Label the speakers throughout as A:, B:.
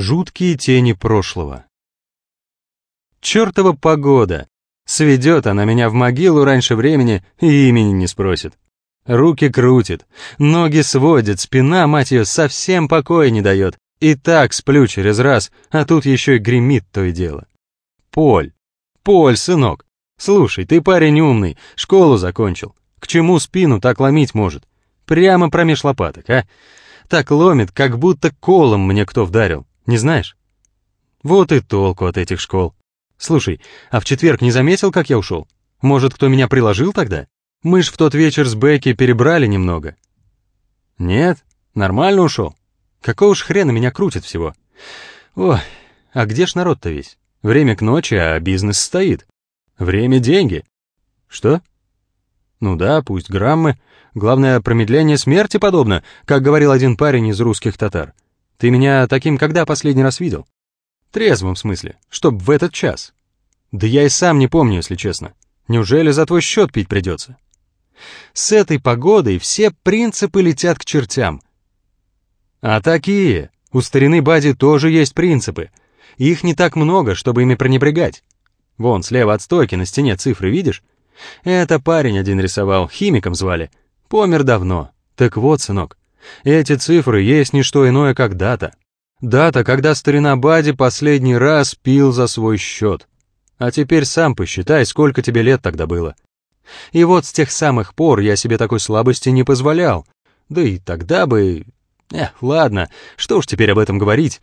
A: Жуткие тени прошлого. Чертова погода! Сведет она меня в могилу раньше времени и имени не спросит. Руки крутит, ноги сводит, спина, мать ее, совсем покоя не дает. И так сплю через раз, а тут еще и гремит то и дело. Поль, Поль, сынок, слушай, ты парень умный, школу закончил. К чему спину так ломить может? Прямо промеж лопаток, а? Так ломит, как будто колом мне кто вдарил. Не знаешь? Вот и толку от этих школ. Слушай, а в четверг не заметил, как я ушел? Может, кто меня приложил тогда? Мы ж в тот вечер с Бекки перебрали немного. Нет, нормально ушел. Какого ж хрена меня крутит всего? Ой, а где ж народ-то весь? Время к ночи, а бизнес стоит. Время — деньги. Что? Ну да, пусть граммы. Главное, промедление смерти подобно, как говорил один парень из русских татар. Ты меня таким когда последний раз видел? Трезвым смысле, чтоб в этот час. Да я и сам не помню, если честно. Неужели за твой счет пить придется? С этой погодой все принципы летят к чертям. А такие, у старины Бади тоже есть принципы. Их не так много, чтобы ими пренебрегать. Вон, слева от стойки на стене цифры видишь? Это парень один рисовал, химиком звали. Помер давно. Так вот, сынок, эти цифры есть не что иное, как дата. Дата, когда старина Бади последний раз пил за свой счет. А теперь сам посчитай, сколько тебе лет тогда было. И вот с тех самых пор я себе такой слабости не позволял. Да и тогда бы... Эх, ладно, что уж теперь об этом говорить.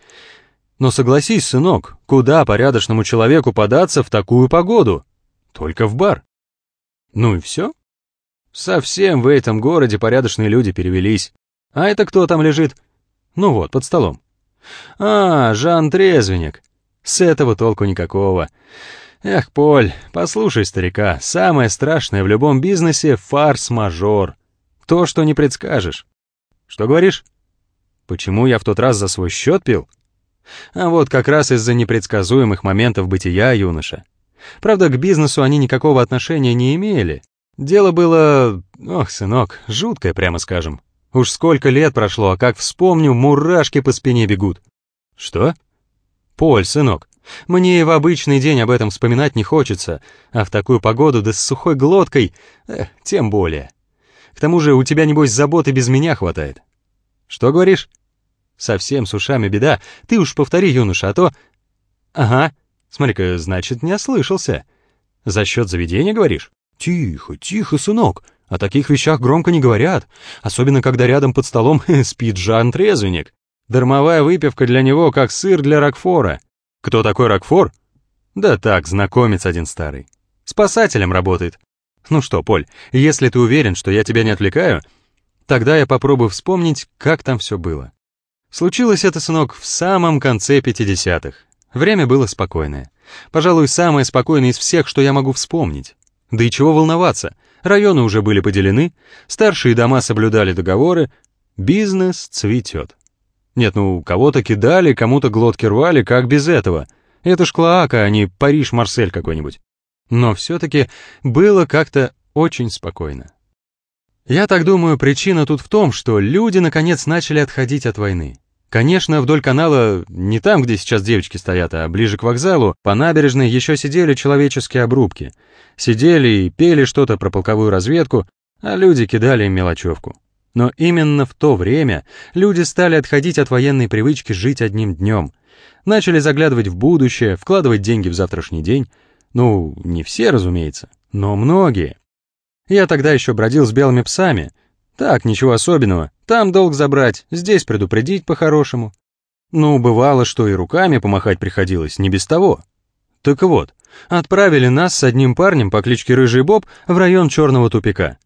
A: Но согласись, сынок, куда порядочному человеку податься в такую погоду? Только в бар. Ну и все. Совсем в этом городе порядочные люди перевелись. А это кто там лежит? Ну вот, под столом. А, Жан Трезвенник. С этого толку никакого. Эх, Поль, послушай старика, самое страшное в любом бизнесе — фарс-мажор. То, что не предскажешь. Что говоришь? Почему я в тот раз за свой счет пил? А вот как раз из-за непредсказуемых моментов бытия юноша. Правда, к бизнесу они никакого отношения не имели. Дело было, ох, сынок, жуткое, прямо скажем. Уж сколько лет прошло, а как вспомню, мурашки по спине бегут. Что? Поль, сынок, мне и в обычный день об этом вспоминать не хочется, а в такую погоду да с сухой глоткой, э, тем более. К тому же у тебя, небось, заботы без меня хватает. Что говоришь? Совсем с ушами беда. Ты уж повтори, юноша, а то... Ага, смотри-ка, значит, не ослышался. За счет заведения, говоришь? Тихо, тихо, сынок. О таких вещах громко не говорят, особенно когда рядом под столом спит Жан-трезвенник. Дармовая выпивка для него, как сыр для Рокфора. Кто такой Рокфор? Да так, знакомец один старый. Спасателем работает. Ну что, Поль, если ты уверен, что я тебя не отвлекаю, тогда я попробую вспомнить, как там все было. Случилось это, сынок, в самом конце 50-х. Время было спокойное. Пожалуй, самое спокойное из всех, что я могу вспомнить. Да и чего волноваться, районы уже были поделены, старшие дома соблюдали договоры, бизнес цветет. Нет, ну, кого-то кидали, кому-то глотки рвали, как без этого. Это ж Клоака, а не Париж-Марсель какой-нибудь. Но все-таки было как-то очень спокойно. Я так думаю, причина тут в том, что люди наконец начали отходить от войны. Конечно, вдоль канала, не там, где сейчас девочки стоят, а ближе к вокзалу, по набережной еще сидели человеческие обрубки. Сидели и пели что-то про полковую разведку, а люди кидали им мелочевку. Но именно в то время люди стали отходить от военной привычки жить одним днем. Начали заглядывать в будущее, вкладывать деньги в завтрашний день. Ну, не все, разумеется, но многие. Я тогда еще бродил с белыми псами — так, ничего особенного. Там долг забрать, здесь предупредить по-хорошему. Ну, бывало, что и руками помахать приходилось, не без того. Так вот, отправили нас с одним парнем по кличке Рыжий Боб в район Черного тупика.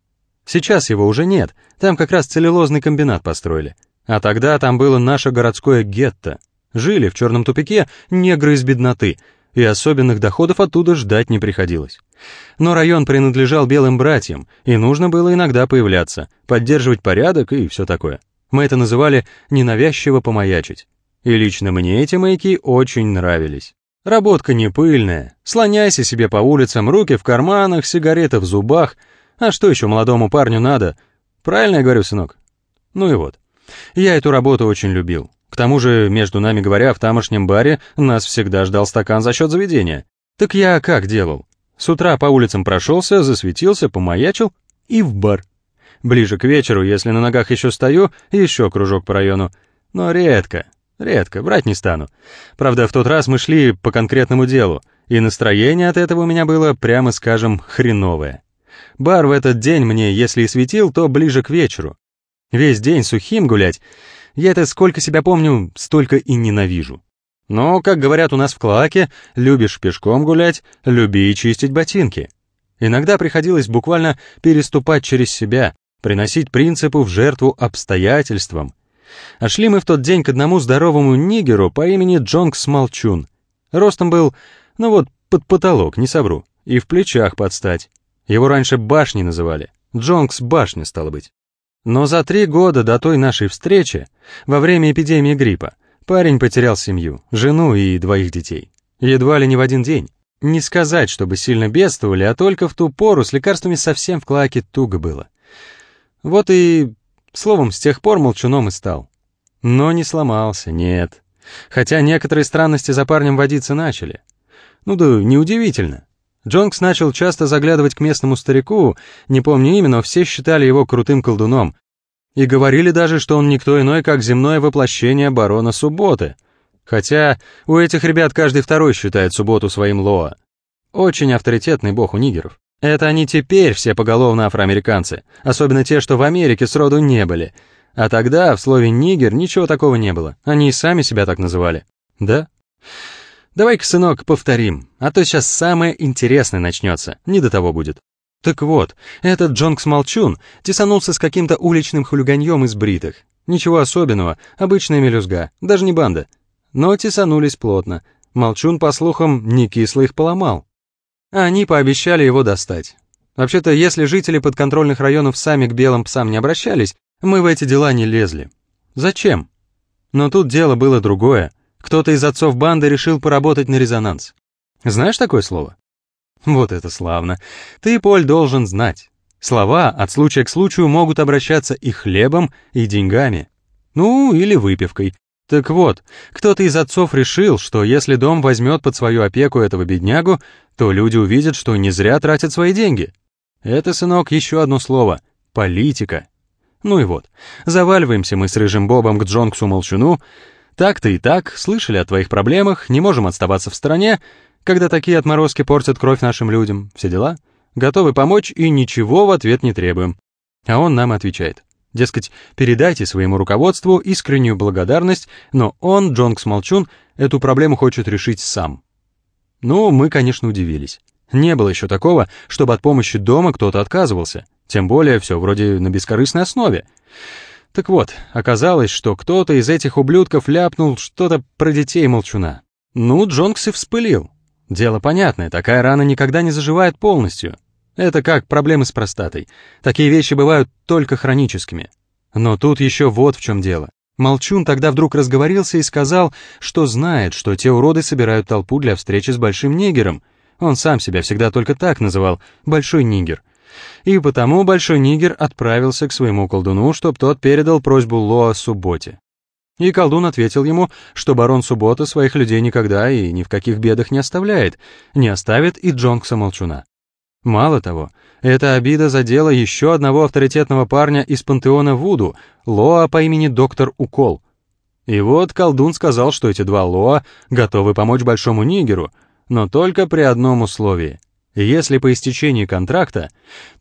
A: Сейчас его уже нет, там как раз целлюлозный комбинат построили. А тогда там было наше городское гетто. Жили в Черном тупике негры из бедноты, и особенных доходов оттуда ждать не приходилось. Но район принадлежал белым братьям, и нужно было иногда появляться, поддерживать порядок и все такое. Мы это называли «ненавязчиво помаячить». И лично мне эти маяки очень нравились. Работка не пыльная, слоняйся себе по улицам, руки в карманах, сигарета в зубах. А что еще молодому парню надо? Правильно я говорю, сынок? Ну и вот. Я эту работу очень любил. К тому же, между нами говоря, в тамошнем баре нас всегда ждал стакан за счет заведения. Так я как делал? С утра по улицам прошелся, засветился, помаячил и в бар. Ближе к вечеру, если на ногах еще стою, еще кружок по району. Но редко, редко, брать не стану. Правда, в тот раз мы шли по конкретному делу, и настроение от этого у меня было, прямо скажем, хреновое. Бар в этот день мне, если и светил, то ближе к вечеру. Весь день сухим гулять, я это сколько себя помню, столько и ненавижу. Но, как говорят у нас в Клоаке, любишь пешком гулять, люби и чистить ботинки. Иногда приходилось буквально переступать через себя, приносить принципу в жертву обстоятельствам. А шли мы в тот день к одному здоровому нигеру по имени Джонкс Молчун. Ростом был, ну вот, под потолок, не совру, и в плечах подстать. Его раньше башней называли. Джонкс башня, стало быть. Но за три года до той нашей встречи, во время эпидемии гриппа, парень потерял семью, жену и двоих детей. Едва ли не в один день. Не сказать, чтобы сильно бедствовали, а только в ту пору с лекарствами совсем в клаке туго было. Вот и, словом, с тех пор молчуном и стал. Но не сломался, нет. Хотя некоторые странности за парнем водиться начали. Ну да неудивительно. Джонкс начал часто заглядывать к местному старику, не помню имя, но все считали его крутым колдуном. И говорили даже, что он никто иной, как земное воплощение барона Субботы. Хотя у этих ребят каждый второй считает Субботу своим Лоа. Очень авторитетный бог у нигеров. Это они теперь все поголовно афроамериканцы, особенно те, что в Америке сроду не были. А тогда в слове «нигер» ничего такого не было, они и сами себя так называли. Да? Давай-ка, сынок, повторим, а то сейчас самое интересное начнется, не до того будет. Так вот, этот Джонкс Молчун тесанулся с каким-то уличным хулиганьем из бритых. Ничего особенного, обычная мелюзга, даже не банда. Но тесанулись плотно. Молчун, по слухам, не кисло их поломал. А они пообещали его достать. Вообще-то, если жители подконтрольных районов сами к белым псам не обращались, мы в эти дела не лезли. Зачем? Но тут дело было другое. Кто-то из отцов банды решил поработать на резонанс. Знаешь такое слово? Вот это славно. Ты, Поль, должен знать. Слова от случая к случаю могут обращаться и хлебом, и деньгами. Ну, или выпивкой. Так вот, кто-то из отцов решил, что если дом возьмет под свою опеку этого беднягу, то люди увидят, что не зря тратят свои деньги. Это, сынок, еще одно слово — политика. Ну и вот, заваливаемся мы с Рыжим Бобом к Джонксу Молчуну, так-то и так, слышали о твоих проблемах, не можем оставаться в стороне, когда такие отморозки портят кровь нашим людям, все дела. Готовы помочь и ничего в ответ не требуем. А он нам отвечает. Дескать, передайте своему руководству искреннюю благодарность, но он, Джонкс Молчун, эту проблему хочет решить сам. Ну, мы, конечно, удивились. Не было еще такого, чтобы от помощи дома кто-то отказывался. Тем более, все вроде на бескорыстной основе. Так вот, оказалось, что кто-то из этих ублюдков ляпнул что-то про детей Молчуна. Ну, Джонкс и вспылил. Дело понятное, такая рана никогда не заживает полностью. Это как проблемы с простатой. Такие вещи бывают только хроническими. Но тут еще вот в чем дело. Молчун тогда вдруг разговорился и сказал, что знает, что те уроды собирают толпу для встречи с Большим Нигером. Он сам себя всегда только так называл «Большой Нигер». И потому Большой Нигер отправился к своему колдуну, чтобы тот передал просьбу Лоа Субботе. И колдун ответил ему, что барон Суббота своих людей никогда и ни в каких бедах не оставляет, не оставит и Джонкса Молчуна. Мало того, эта обида задела еще одного авторитетного парня из пантеона Вуду, Лоа по имени доктор Укол. И вот колдун сказал, что эти два Лоа готовы помочь Большому Нигеру, но только при одном условии. Если по истечении контракта,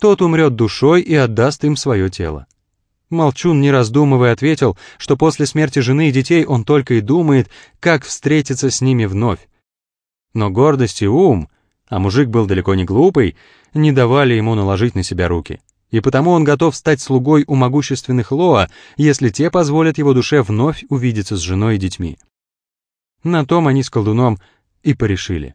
A: тот умрет душой и отдаст им свое тело. Молчун, не раздумывая, ответил, что после смерти жены и детей он только и думает, как встретиться с ними вновь. Но гордость и ум, а мужик был далеко не глупый, не давали ему наложить на себя руки. И потому он готов стать слугой у могущественных Лоа, если те позволят его душе вновь увидеться с женой и детьми. На том они с колдуном и порешили.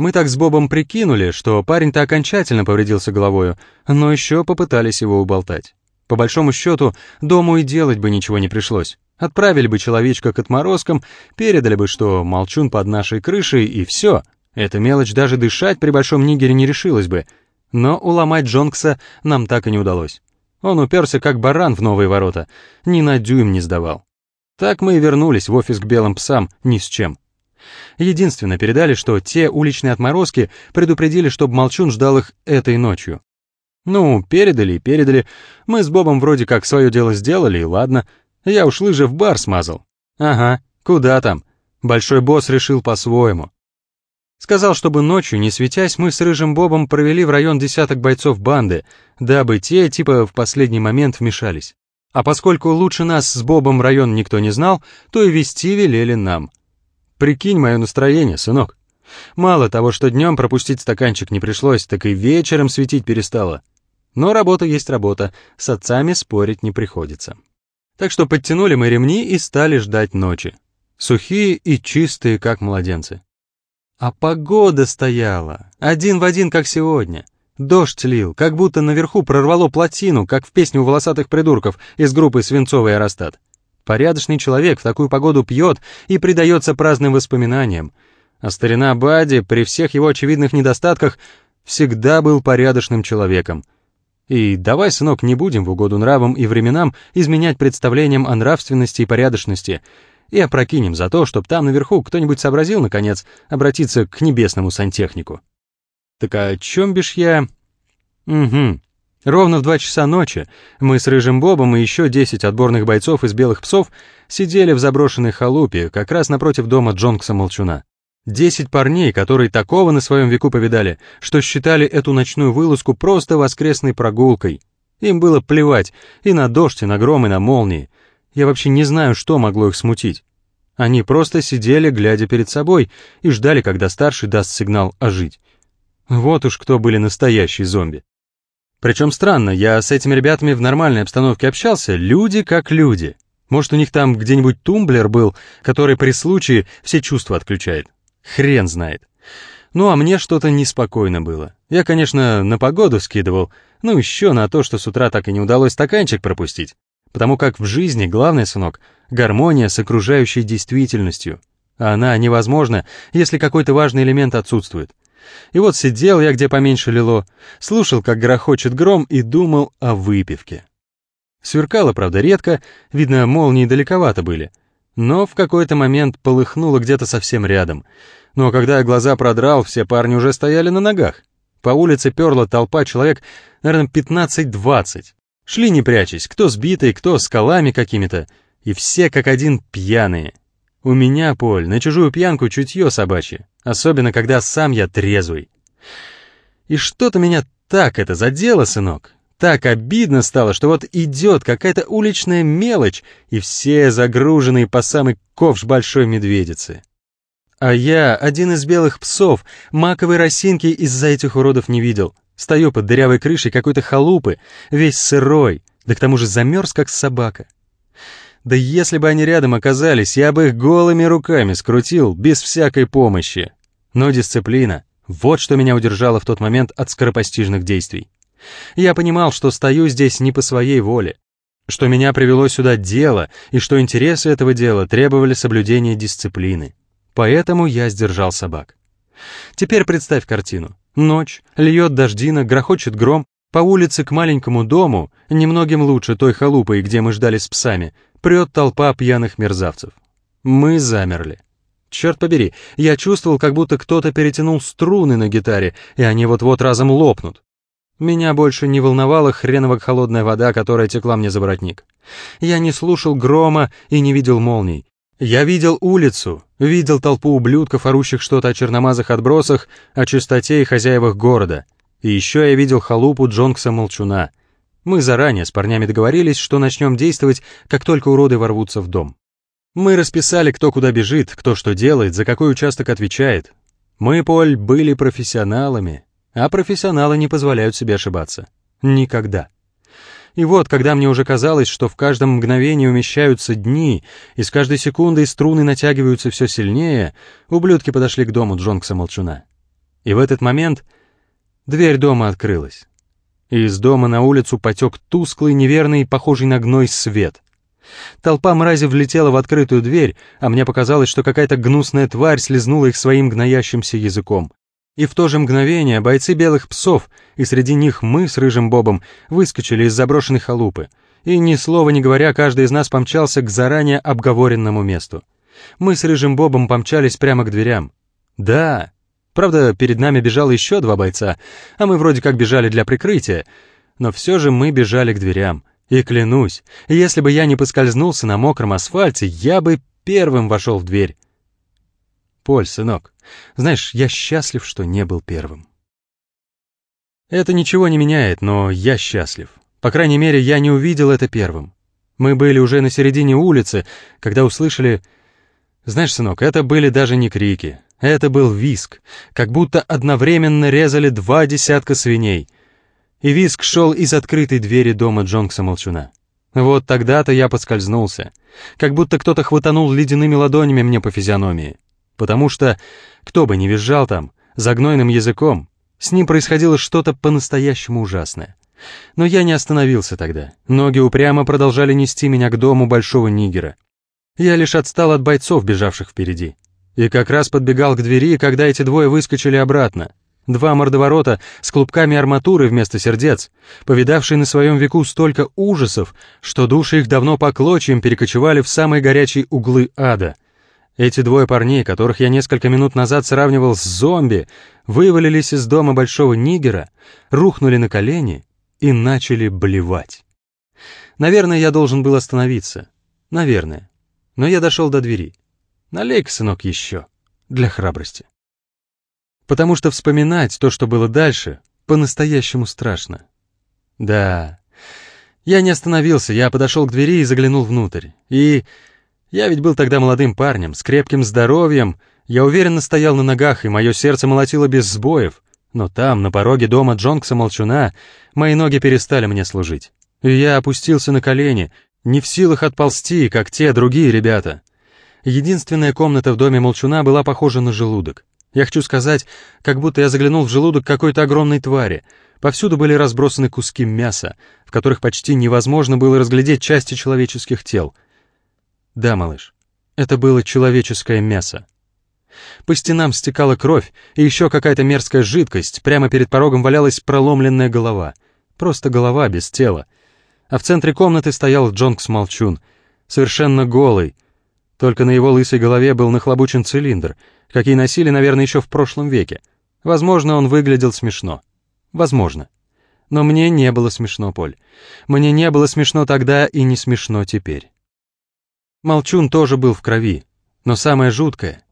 A: Мы так с Бобом прикинули, что парень-то окончательно повредился головою, но еще попытались его уболтать. По большому счету, дому и делать бы ничего не пришлось. Отправили бы человечка к отморозкам, передали бы, что молчун под нашей крышей, и все. Эта мелочь даже дышать при большом нигере не решилась бы. Но уломать Джонкса нам так и не удалось. Он уперся как баран в новые ворота, ни на дюйм не сдавал. Так мы и вернулись в офис к белым псам ни с чем. Единственное, передали, что те уличные отморозки предупредили, чтобы Молчун ждал их этой ночью. Ну, передали и передали. Мы с Бобом вроде как свое дело сделали, и ладно. Я уж лыжи в бар смазал. Ага, куда там? Большой босс решил по-своему. Сказал, чтобы ночью, не светясь, мы с Рыжим Бобом провели в район десяток бойцов банды, дабы те, типа, в последний момент вмешались. А поскольку лучше нас с Бобом район никто не знал, то и вести велели нам. Прикинь мое настроение, сынок. Мало того, что днем пропустить стаканчик не пришлось, так и вечером светить перестало. Но работа есть работа, с отцами спорить не приходится. Так что подтянули мы ремни и стали ждать ночи. Сухие и чистые, как младенцы. А погода стояла, один в один, как сегодня. Дождь лил, как будто наверху прорвало плотину, как в песне у волосатых придурков из группы «Свинцовый аэростат». Порядочный человек в такую погоду пьет и предается праздным воспоминаниям. А старина Бади, при всех его очевидных недостатках, всегда был порядочным человеком. И давай, сынок, не будем в угоду нравам и временам изменять представлениям о нравственности и порядочности, и опрокинем за то, чтобы там наверху кто-нибудь сообразил, наконец, обратиться к небесному сантехнику. Так о чем бишь я? Угу. Ровно в два часа ночи мы с Рыжим Бобом и еще десять отборных бойцов из белых псов сидели в заброшенной халупе, как раз напротив дома Джонкса Молчуна. Десять парней, которые такого на своем веку повидали, что считали эту ночную вылазку просто воскресной прогулкой. Им было плевать и на дождь, и на гром, и на молнии. Я вообще не знаю, что могло их смутить. Они просто сидели, глядя перед собой, и ждали, когда старший даст сигнал ожить. Вот уж кто были настоящие зомби. Причем странно, я с этими ребятами в нормальной обстановке общался, люди как люди. Может, у них там где-нибудь тумблер был, который при случае все чувства отключает. Хрен знает. Ну, а мне что-то неспокойно было. Я, конечно, на погоду скидывал, ну еще на то, что с утра так и не удалось стаканчик пропустить. Потому как в жизни главный, сынок, гармония с окружающей действительностью. А она невозможна, если какой-то важный элемент отсутствует. И вот сидел я где поменьше лило, слушал, как грохочет гром, и думал о выпивке. Сверкало, правда, редко, видно, молнии далековато были. Но в какой-то момент полыхнуло где-то совсем рядом. Но когда я глаза продрал, все парни уже стояли на ногах. По улице перла толпа человек, наверное, 15-20. Шли не прячась, кто сбитый, кто скалами какими-то. И все как один пьяные. У меня, Поль, на чужую пьянку чутье собачье, особенно когда сам я трезвый. И что-то меня так это задело, сынок. Так обидно стало, что вот идет какая-то уличная мелочь, и все загруженные по самый ковш большой медведицы. А я, один из белых псов, маковой росинки из-за этих уродов не видел. Стою под дырявой крышей какой-то халупы, весь сырой, да к тому же замерз, как собака. Да если бы они рядом оказались, я бы их голыми руками скрутил, без всякой помощи. Но дисциплина — вот что меня удержало в тот момент от скоропостижных действий. Я понимал, что стою здесь не по своей воле, что меня привело сюда дело, и что интересы этого дела требовали соблюдения дисциплины. Поэтому я сдержал собак. Теперь представь картину. Ночь, льет дождина, грохочет гром, по улице к маленькому дому, немногим лучше той халупой, где мы ждали с псами, прет толпа пьяных мерзавцев. Мы замерли. Черт побери, я чувствовал, как будто кто-то перетянул струны на гитаре, и они вот-вот разом лопнут. Меня больше не волновала хреново холодная вода, которая текла мне за воротник. Я не слушал грома и не видел молний. Я видел улицу, видел толпу ублюдков, орущих что-то о черномазых отбросах, о чистоте и хозяевах города. И еще я видел халупу Джонкса Молчуна — мы заранее с парнями договорились, что начнем действовать, как только уроды ворвутся в дом. Мы расписали, кто куда бежит, кто что делает, за какой участок отвечает. Мы, Поль, были профессионалами, а профессионалы не позволяют себе ошибаться. Никогда. И вот, когда мне уже казалось, что в каждом мгновении умещаются дни, и с каждой секундой струны натягиваются все сильнее, ублюдки подошли к дому Джонкса Молчуна. И в этот момент дверь дома открылась и из дома на улицу потек тусклый, неверный, похожий на гной свет. Толпа мрази влетела в открытую дверь, а мне показалось, что какая-то гнусная тварь слезнула их своим гноящимся языком. И в то же мгновение бойцы белых псов, и среди них мы с Рыжим Бобом, выскочили из заброшенной халупы. и, ни слова не говоря, каждый из нас помчался к заранее обговоренному месту. Мы с Рыжим Бобом помчались прямо к дверям. Да, правда, перед нами бежало еще два бойца, а мы вроде как бежали для прикрытия, но все же мы бежали к дверям. И клянусь, если бы я не поскользнулся на мокром асфальте, я бы первым вошел в дверь. Поль, сынок, знаешь, я счастлив, что не был первым. Это ничего не меняет, но я счастлив. По крайней мере, я не увидел это первым. Мы были уже на середине улицы, когда услышали... Знаешь, сынок, это были даже не крики. Это был виск, как будто одновременно резали два десятка свиней. И виск шел из открытой двери дома Джонкса Молчуна. Вот тогда-то я подскользнулся, как будто кто-то хватанул ледяными ладонями мне по физиономии. Потому что, кто бы ни визжал там, загнойным языком, с ним происходило что-то по-настоящему ужасное. Но я не остановился тогда. Ноги упрямо продолжали нести меня к дому большого нигера. Я лишь отстал от бойцов, бежавших впереди. И как раз подбегал к двери, когда эти двое выскочили обратно. Два мордоворота с клубками арматуры вместо сердец, повидавшие на своем веку столько ужасов, что души их давно по клочьям перекочевали в самые горячие углы ада — эти двое парней, которых я несколько минут назад сравнивал с зомби, вывалились из дома большого нигера, рухнули на колени и начали блевать. Наверное, я должен был остановиться. Наверное. Но я дошел до двери. Налей-ка, сынок, еще. Для храбрости. Потому что вспоминать то, что было дальше, по-настоящему страшно. Да. Я не остановился, я подошел к двери и заглянул внутрь. И я ведь был тогда молодым парнем, с крепким здоровьем, я уверенно стоял на ногах, и мое сердце молотило без сбоев. Но там, на пороге дома Джонкса Молчуна, мои ноги перестали мне служить. И я опустился на колени, не в силах отползти, как те другие ребята. Единственная комната в доме Молчуна была похожа на желудок. Я хочу сказать, как будто я заглянул в желудок какой-то огромной твари. Повсюду были разбросаны куски мяса, в которых почти невозможно было разглядеть части человеческих тел — да, малыш, это было человеческое мясо. По стенам стекала кровь, и еще какая-то мерзкая жидкость, прямо перед порогом валялась проломленная голова. Просто голова без тела. А в центре комнаты стоял Джонкс Молчун, совершенно голый. Только на его лысой голове был нахлобучен цилиндр, какие носили, наверное, еще в прошлом веке. Возможно, он выглядел смешно. Возможно. Но мне не было смешно, Поль. Мне не было смешно тогда и не смешно теперь. Молчун тоже был в крови. Но самое жуткое...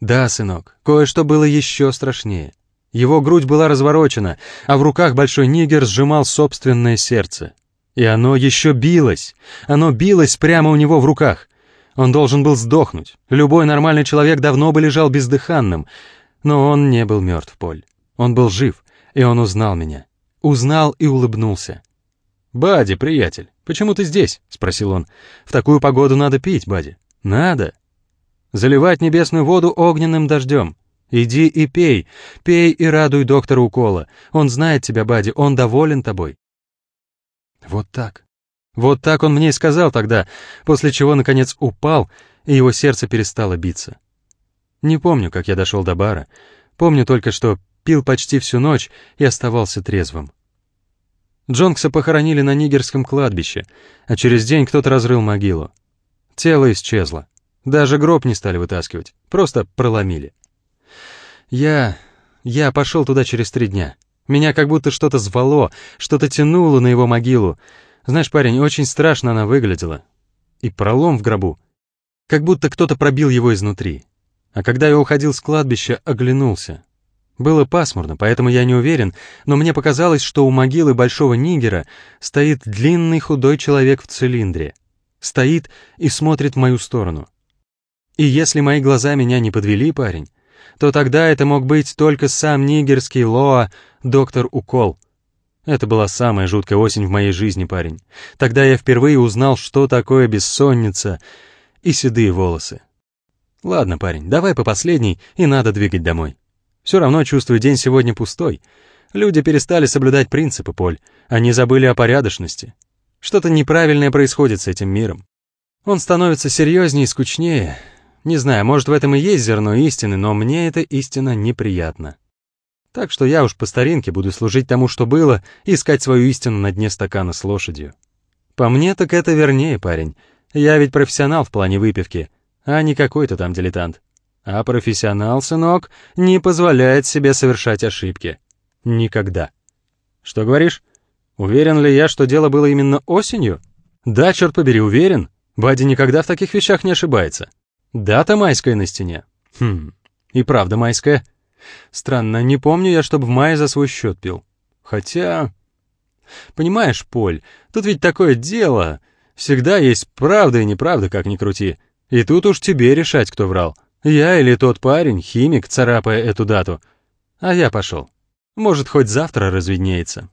A: Да, сынок, кое-что было еще страшнее. Его грудь была разворочена, а в руках большой нигер сжимал собственное сердце. И оно еще билось. Оно билось прямо у него в руках. Он должен был сдохнуть. Любой нормальный человек давно бы лежал бездыханным. Но он не был мертв, Поль. Он был жив, и он узнал меня. Узнал и улыбнулся. «Бади, приятель, почему ты здесь?» — спросил он. «В такую погоду надо пить, Бади. Надо. Заливать небесную воду огненным дождем. Иди и пей, пей и радуй доктора укола. Он знает тебя, Бади, он доволен тобой». Вот так. Вот так он мне и сказал тогда, после чего, наконец, упал, и его сердце перестало биться. Не помню, как я дошел до бара. Помню только, что пил почти всю ночь и оставался трезвым. Джонкса похоронили на нигерском кладбище, а через день кто-то разрыл могилу. Тело исчезло. Даже гроб не стали вытаскивать, просто проломили. Я... я пошел туда через три дня. Меня как будто что-то звало, что-то тянуло на его могилу. Знаешь, парень, очень страшно она выглядела. И пролом в гробу. Как будто кто-то пробил его изнутри. А когда я уходил с кладбища, оглянулся. Было пасмурно, поэтому я не уверен, но мне показалось, что у могилы большого нигера стоит длинный худой человек в цилиндре. Стоит и смотрит в мою сторону. И если мои глаза меня не подвели, парень, то тогда это мог быть только сам нигерский Лоа, доктор Укол. Это была самая жуткая осень в моей жизни, парень. Тогда я впервые узнал, что такое бессонница и седые волосы. Ладно, парень, давай по последней, и надо двигать домой. Все равно чувствую день сегодня пустой. Люди перестали соблюдать принципы, Поль. Они забыли о порядочности. Что-то неправильное происходит с этим миром. Он становится серьезнее и скучнее. Не знаю, может, в этом и есть зерно истины, но мне эта истина неприятна. Так что я уж по старинке буду служить тому, что было, и искать свою истину на дне стакана с лошадью. По мне так это вернее, парень. Я ведь профессионал в плане выпивки, а не какой-то там дилетант. А профессионал, сынок, не позволяет себе совершать ошибки. Никогда. Что говоришь? Уверен ли я, что дело было именно осенью? Да, черт побери, уверен. Бади никогда в таких вещах не ошибается. Дата майская на стене. Хм, и правда майская. Странно, не помню я, чтобы в мае за свой счет пил. Хотя... Понимаешь, Поль, тут ведь такое дело. Всегда есть правда и неправда, как ни крути. И тут уж тебе решать, кто врал. Я или тот парень, химик, царапая эту дату. А я пошел. Может, хоть завтра разведнеется.